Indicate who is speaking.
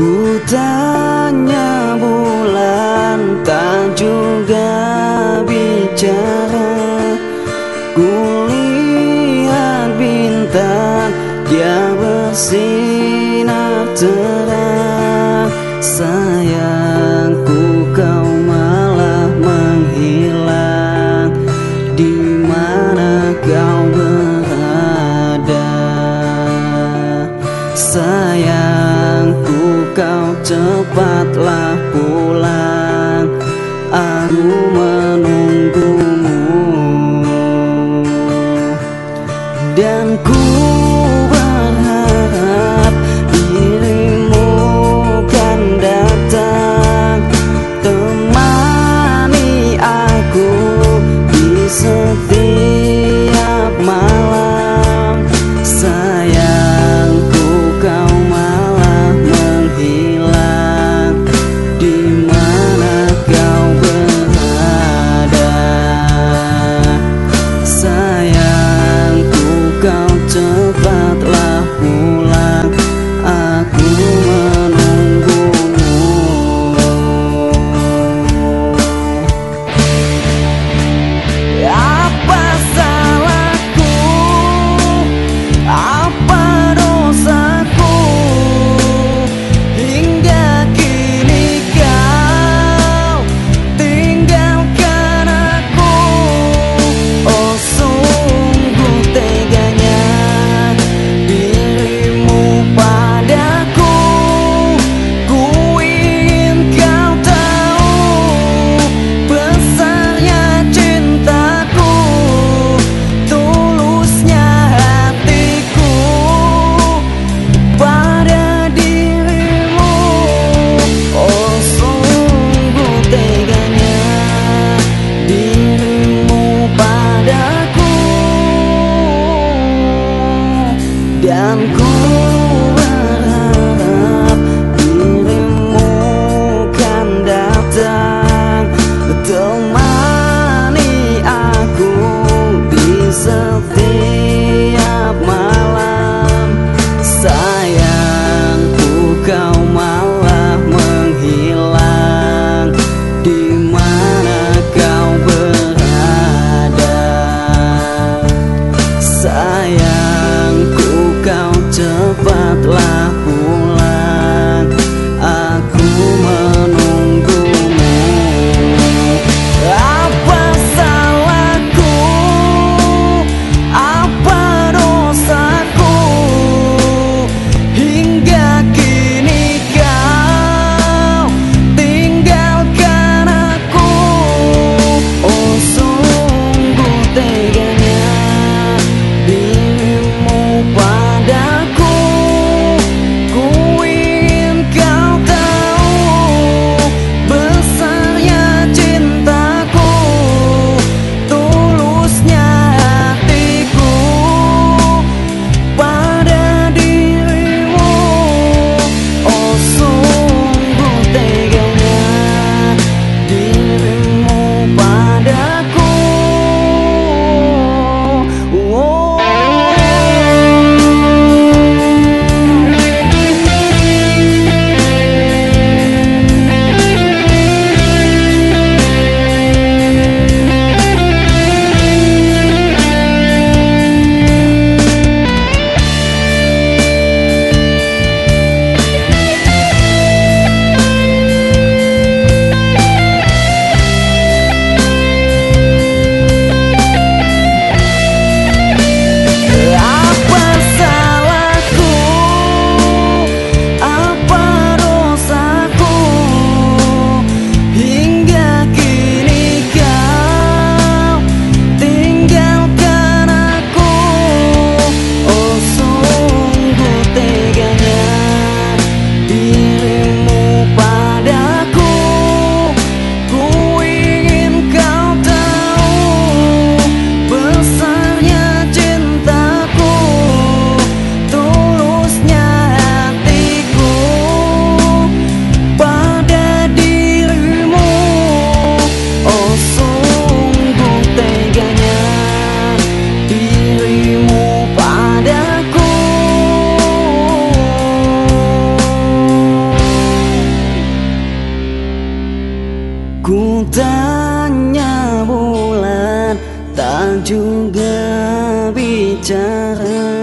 Speaker 1: Ku tanya bulan tak juga bicara. Ku lihat bintang dia bersinar terang. Sayangku kau malah menghilang. Di mana kau berada Kau cepatlah pulang Aku menunggumu. Dan ku dan ku bulan Tak juga bicara